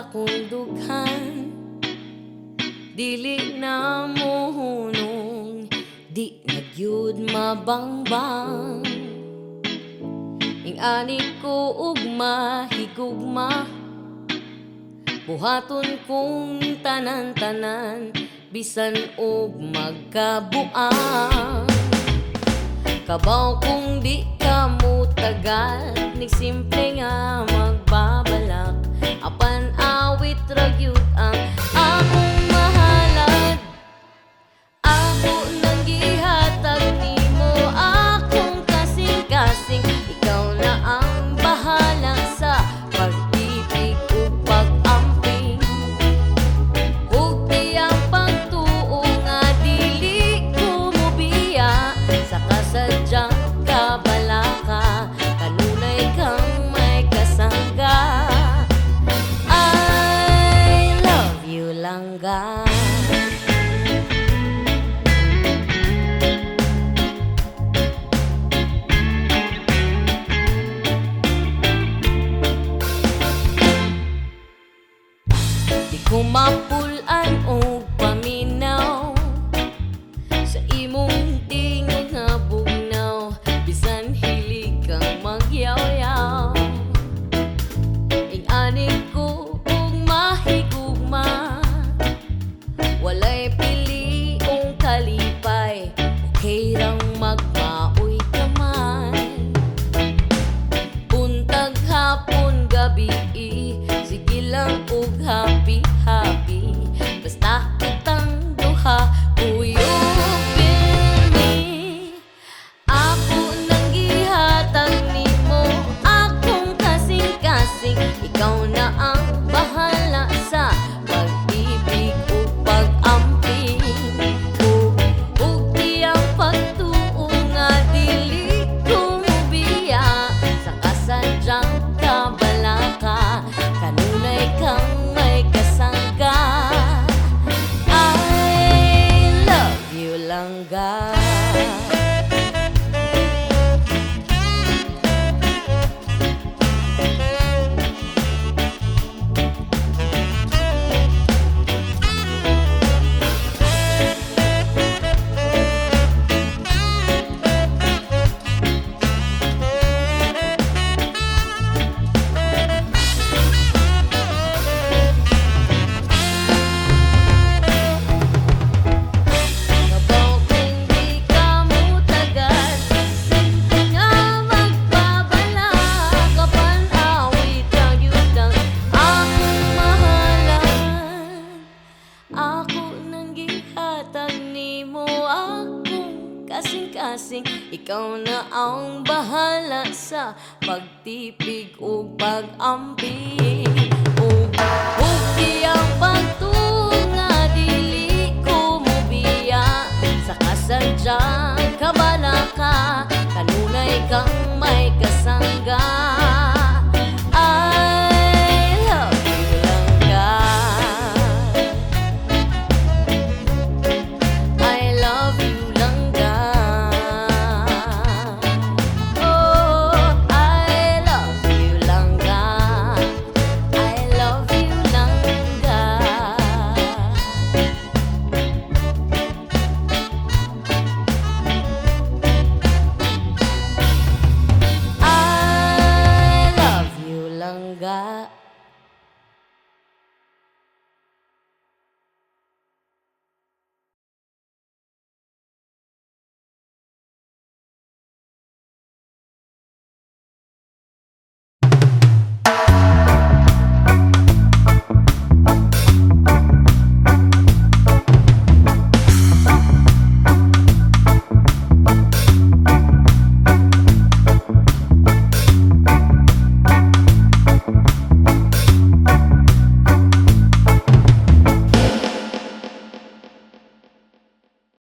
akong dughan. Dili na mohunong Di nagyud mabangbang. Ing ani ko ugma higugma Buhaton kong tanan-tanan Bisan og magkabuang. Kabaw kung di ka mo tagal Ni simple nga magbabalak o paminaw. Sa imong tingog nga bugnaw Bisan hilig kang magyaw-yaw. Ing ko kung mahigugma. Walay piliong kalipay. Okay rang magmaoy kaman Buntag hapon gabi Sige lang og happy Kasing-kasing Ikaw na ang bahala sa Pagtipig o pag-amping. O 把